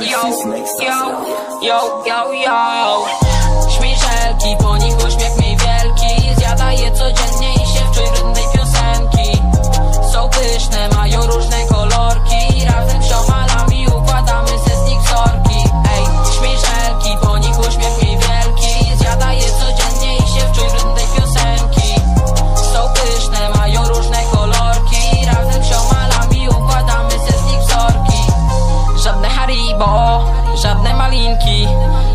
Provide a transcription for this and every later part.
Yo, yo, yo, yo yo. bo żadnej malinki.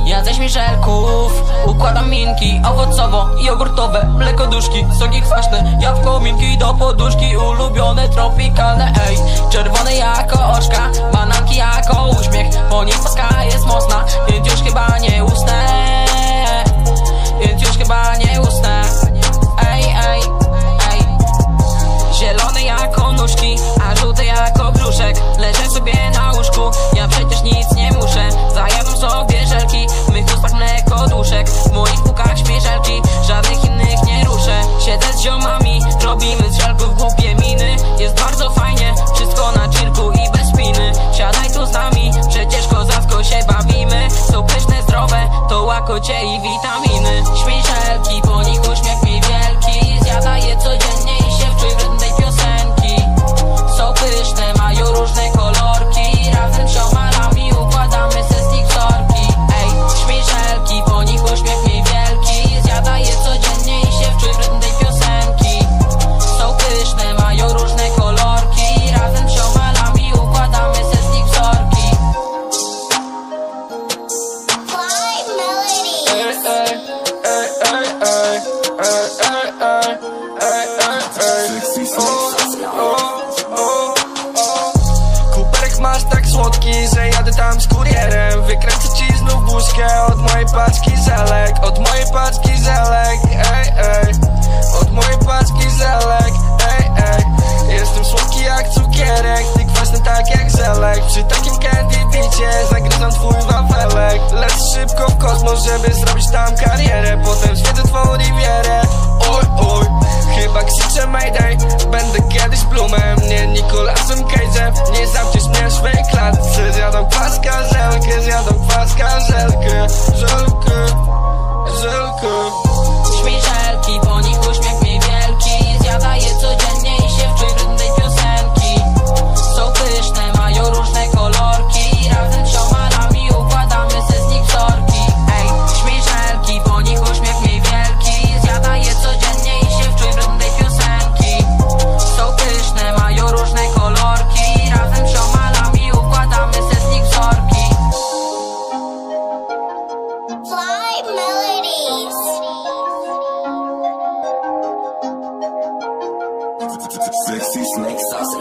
Jadzę śmieszelków, układam minki Owocowo i jogurtowe, mleko duszki Soki kwaśne, jabłko minki do poduszki Ulubione tropikalne, ej. your mom Kuperek masz tak słodki, że jadę tam z kurierem. Wykręcę ci znów buźkę od mojej paczki zelek. Od mojej paczki zelek, ej, ej. Od mojej paczki zelek, ej, ej. Jestem słodki jak cukierek, ty kwaśny tak jak zelek. Przy takim candy bicie zagryzam twój wawelek. Lecz szybko w kosmos, żeby zrobić tam karierę. Potem zwiedzę twą rivierę. oy oy Chyba krzyczę Mayday melodies. Sexy snake sauce,